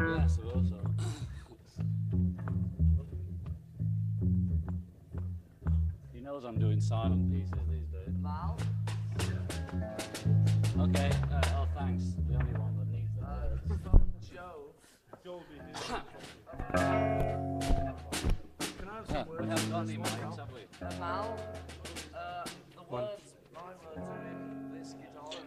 Yeah, I suppose so. he knows I'm doing silent pieces these days. Mal? Okay, uh, oh thanks. The only one that needs the words. Uh, words. phone Joe. Yeah, we haven't got any mics, have we? Uh, Mal?